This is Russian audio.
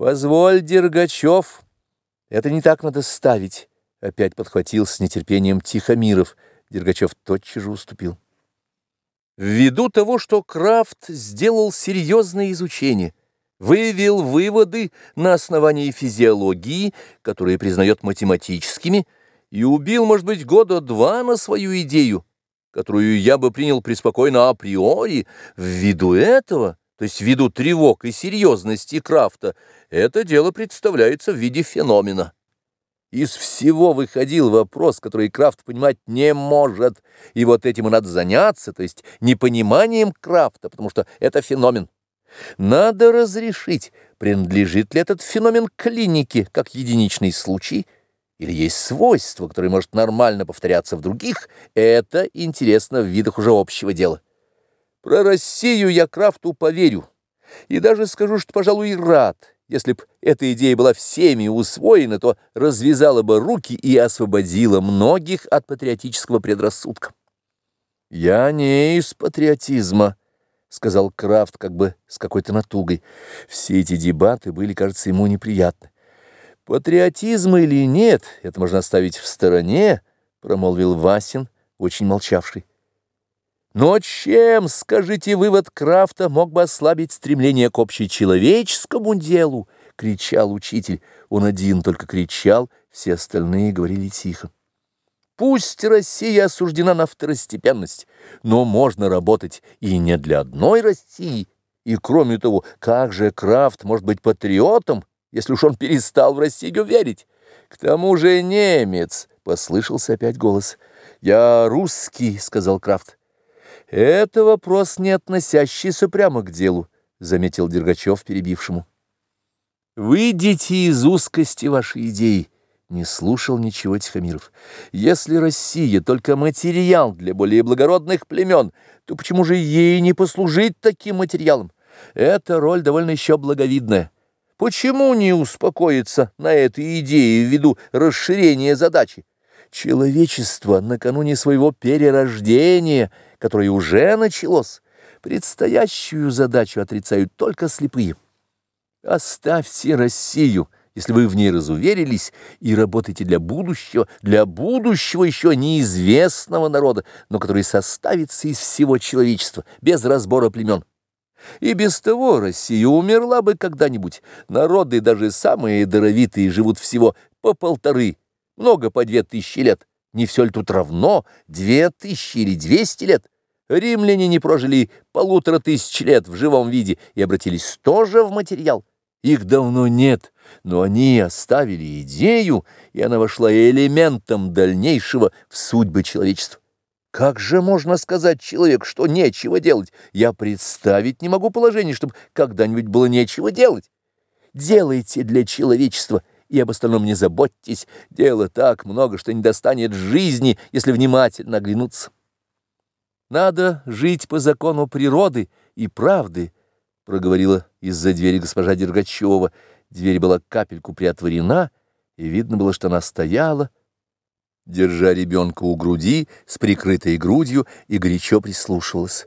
Позволь, Дергачев, это не так надо ставить. Опять подхватил с нетерпением Тихомиров. Дергачев тотчас же уступил. Ввиду того, что Крафт сделал серьезное изучение, выявил выводы на основании физиологии, которые признает математическими, и убил, может быть, года два на свою идею, которую я бы принял преспокойно априори, ввиду этого, то есть ввиду тревог и серьезности Крафта, это дело представляется в виде феномена. Из всего выходил вопрос, который Крафт понимать не может, и вот этим и надо заняться, то есть непониманием Крафта, потому что это феномен. Надо разрешить, принадлежит ли этот феномен клинике, как единичный случай, или есть свойство, которое может нормально повторяться в других, это интересно в видах уже общего дела. Про Россию я Крафту поверю, и даже скажу, что, пожалуй, рад, если б эта идея была всеми усвоена, то развязала бы руки и освободила многих от патриотического предрассудка. «Я не из патриотизма», — сказал Крафт как бы с какой-то натугой. Все эти дебаты были, кажется, ему неприятны. «Патриотизм или нет, это можно оставить в стороне», — промолвил Васин, очень молчавший. Но чем, скажите, вывод Крафта мог бы ослабить стремление к общечеловеческому делу? кричал учитель. Он один только кричал, все остальные говорили тихо. Пусть Россия осуждена на второстепенность, но можно работать и не для одной России. И кроме того, как же Крафт может быть патриотом, если уж он перестал в Россию верить? К тому же немец, — послышался опять голос. «Я русский», — сказал Крафт. «Это вопрос, не относящийся прямо к делу», — заметил Дергачев перебившему. «Выйдите из узкости вашей идеи», — не слушал ничего Тихомиров. «Если Россия только материал для более благородных племен, то почему же ей не послужить таким материалом? Эта роль довольно еще благовидная. Почему не успокоиться на этой идее ввиду расширения задачи? Человечество накануне своего перерождения — которое уже началось, предстоящую задачу отрицают только слепые. Оставьте Россию, если вы в ней разуверились, и работайте для будущего, для будущего еще неизвестного народа, но который составится из всего человечества, без разбора племен. И без того Россия умерла бы когда-нибудь. Народы, даже самые даровитые, живут всего по полторы, много по две тысячи лет. Не все ли тут равно? Две тысячи или двести лет? Римляне не прожили полутора тысяч лет в живом виде и обратились тоже в материал. Их давно нет, но они оставили идею, и она вошла элементом дальнейшего в судьбы человечества. Как же можно сказать человек, что нечего делать? Я представить не могу положение, чтобы когда-нибудь было нечего делать. Делайте для человечества и об остальном не заботьтесь. Дело так много, что не достанет жизни, если внимательно оглянуться. Надо жить по закону природы и правды, проговорила из-за двери госпожа Дергачева. Дверь была капельку приотворена, и видно было, что она стояла, держа ребенка у груди с прикрытой грудью и горячо прислушивалась.